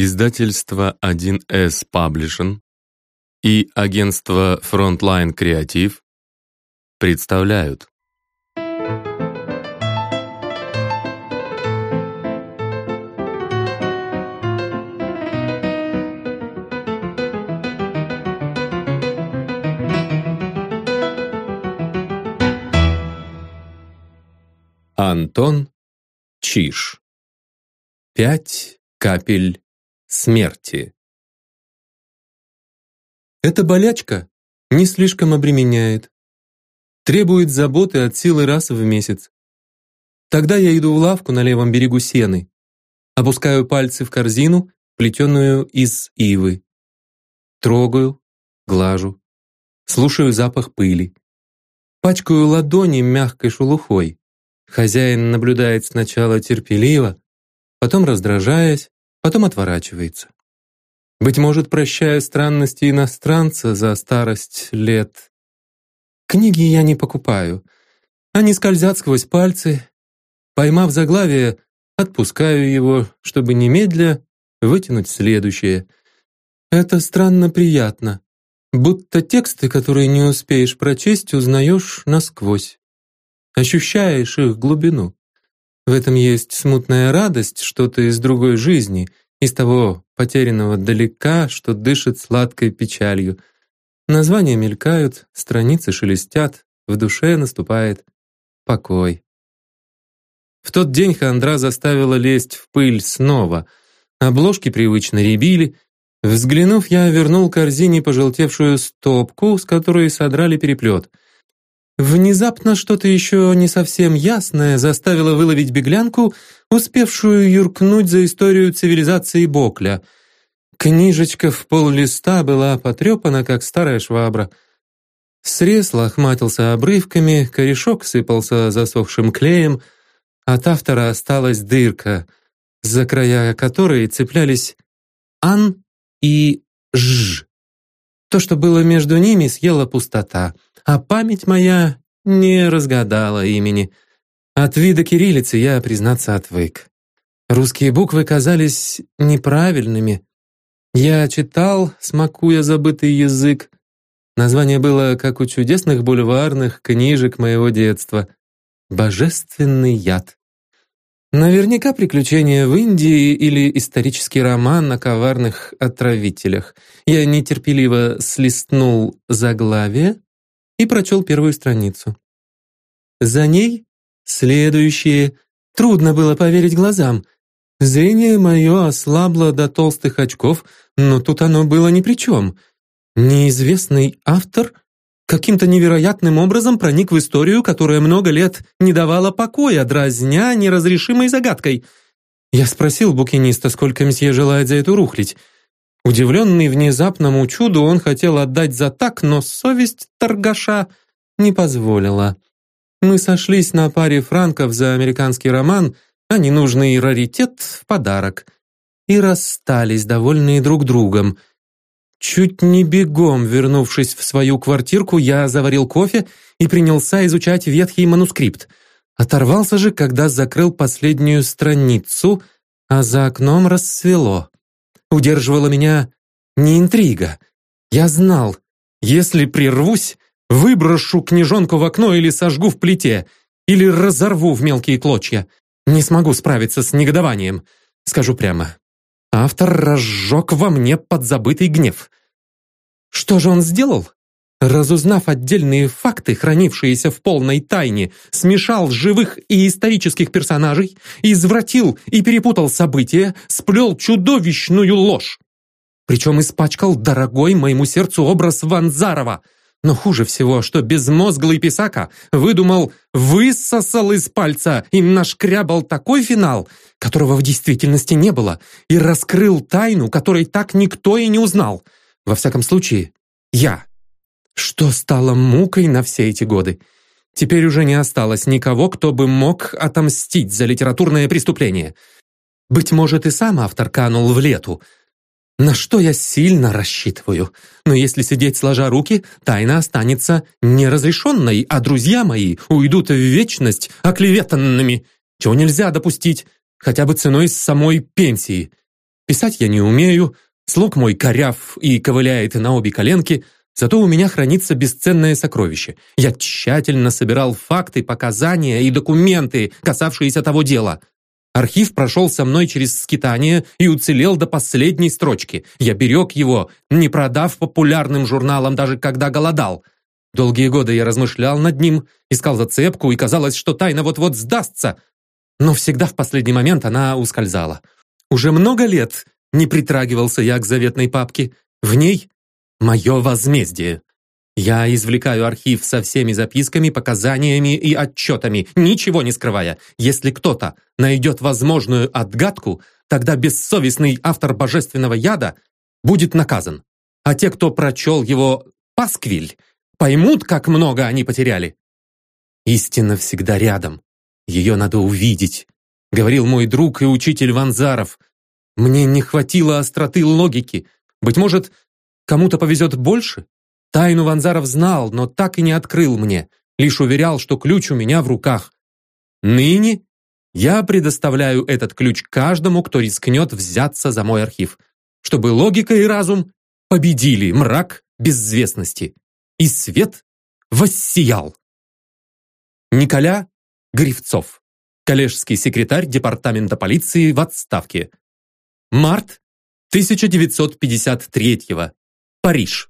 Издательство 1С Publishing и агентство Frontline Creative представляют. Антон Чиш Пять капель смерти. Эта болячка не слишком обременяет. Требует заботы от силы раз в месяц. Тогда я иду в лавку на левом берегу сены. Опускаю пальцы в корзину, плетеную из ивы. Трогаю, глажу. Слушаю запах пыли. Пачкаю ладони мягкой шелухой. Хозяин наблюдает сначала терпеливо, потом раздражаясь, потом отворачивается. Быть может, прощая странности иностранца за старость лет. Книги я не покупаю. Они скользят сквозь пальцы. Поймав заглавие, отпускаю его, чтобы немедля вытянуть следующее. Это странно приятно. Будто тексты, которые не успеешь прочесть, узнаешь насквозь. Ощущаешь их глубину. В этом есть смутная радость, что-то из другой жизни, из того потерянного далека, что дышит сладкой печалью. Названия мелькают, страницы шелестят, в душе наступает покой. В тот день хандра заставила лезть в пыль снова. Обложки привычно рябили. Взглянув, я вернул корзине пожелтевшую стопку, с которой содрали переплет — Внезапно что-то еще не совсем ясное заставило выловить беглянку, успевшую юркнуть за историю цивилизации Бокля. Книжечка в пол листа была потрепана, как старая швабра. Срез лохматился обрывками, корешок сыпался засохшим клеем, от автора осталась дырка, за края которой цеплялись «ан» и «ж». То, что было между ними, съела пустота — а память моя не разгадала имени. От вида кириллицы я, признаться, отвык. Русские буквы казались неправильными. Я читал, смакуя забытый язык. Название было, как у чудесных бульварных книжек моего детства. «Божественный яд». Наверняка приключения в Индии или исторический роман о коварных отравителях. Я нетерпеливо слистнул заглавие, и прочел первую страницу. За ней следующие. Трудно было поверить глазам. Зрение мое ослабло до толстых очков, но тут оно было ни при чем. Неизвестный автор каким-то невероятным образом проник в историю, которая много лет не давала покоя, дразня неразрешимой загадкой. Я спросил букиниста, сколько мсье желает за эту рухлить. Удивленный внезапному чуду, он хотел отдать за так, но совесть торгаша не позволила. Мы сошлись на паре франков за американский роман, а ненужный раритет в подарок. И расстались, довольные друг другом. Чуть не бегом, вернувшись в свою квартирку, я заварил кофе и принялся изучать ветхий манускрипт. Оторвался же, когда закрыл последнюю страницу, а за окном рассвело удерживала меня не интрига. Я знал, если прервусь, выброшу книжонку в окно или сожгу в плите, или разорву в мелкие клочья. Не смогу справиться с негодованием. Скажу прямо. Автор разжег во мне подзабытый гнев. Что же он сделал? Разузнав отдельные факты, хранившиеся в полной тайне, смешал живых и исторических персонажей, извратил и перепутал события, сплел чудовищную ложь. Причем испачкал дорогой моему сердцу образ Ванзарова. Но хуже всего, что безмозглый писака выдумал, высосал из пальца и нашкрябал такой финал, которого в действительности не было, и раскрыл тайну, которой так никто и не узнал. Во всяком случае, я. Что стало мукой на все эти годы? Теперь уже не осталось никого, кто бы мог отомстить за литературное преступление. Быть может, и сам автор канул в лету. На что я сильно рассчитываю. Но если сидеть сложа руки, тайна останется неразрешенной, а друзья мои уйдут в вечность оклеветанными, чего нельзя допустить, хотя бы ценой самой пенсии. Писать я не умею, слуг мой коряв и ковыляет на обе коленки, зато у меня хранится бесценное сокровище. Я тщательно собирал факты, показания и документы, касавшиеся того дела. Архив прошел со мной через скитание и уцелел до последней строчки. Я берег его, не продав популярным журналам, даже когда голодал. Долгие годы я размышлял над ним, искал зацепку, и казалось, что тайна вот-вот сдастся. Но всегда в последний момент она ускользала. Уже много лет не притрагивался я к заветной папке. В ней мое возмездие. Я извлекаю архив со всеми записками, показаниями и отчетами, ничего не скрывая. Если кто-то найдет возможную отгадку, тогда бессовестный автор божественного яда будет наказан. А те, кто прочел его пасквиль, поймут, как много они потеряли. Истина всегда рядом. Ее надо увидеть, говорил мой друг и учитель Ванзаров. Мне не хватило остроты логики. Быть может, кому-то повезет больше? Тайну Ванзаров знал, но так и не открыл мне, лишь уверял, что ключ у меня в руках. Ныне я предоставляю этот ключ каждому, кто рискнет взяться за мой архив, чтобы логика и разум победили мрак безвестности, и свет воссиял. Николя Гривцов, коллежский секретарь департамента полиции в отставке. Март 1953 Париж.